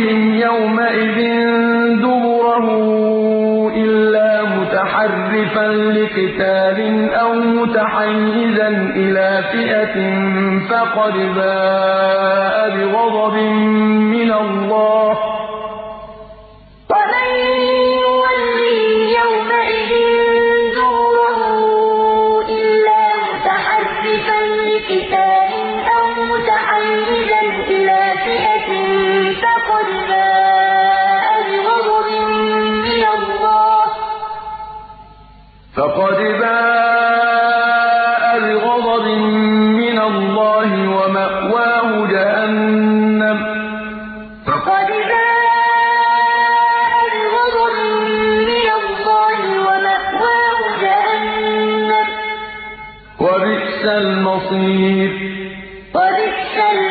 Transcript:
عليهم يومئذ دبره إلا متحرفا لقتال أو متحيزا إلى فئة فقد باء بغضب من الله ومن يوليه يومئذ دبره إلا متحرفا لقتال فقد باء بغضب من الله ومأواه جهنم. فقد باء بغضب من الله ومأواه جهنم. وبئس المصير. وبئس المصير